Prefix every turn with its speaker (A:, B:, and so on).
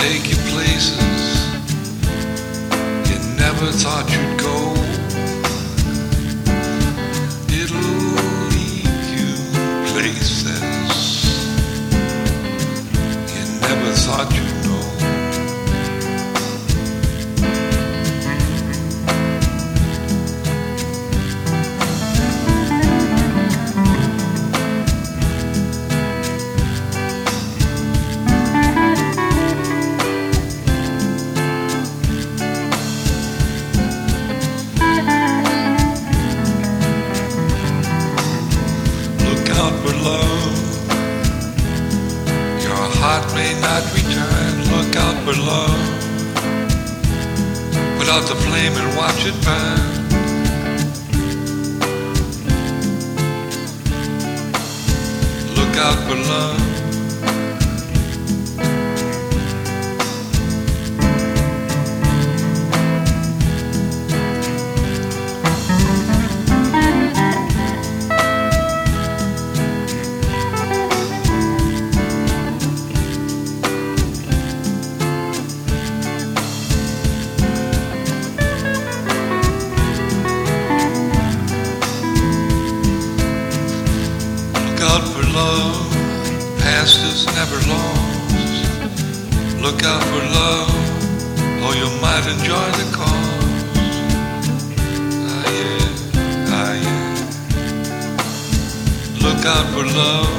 A: take you places you never thought you'd go. It'll lead you places you never thought you'd know. Love. Your heart may not return. Look out for love. Put out the flame and watch it burn. Look out for love, past is never lost. Look out for love, or you might enjoy the cause. Ah yeah, ah yeah. Look out for love,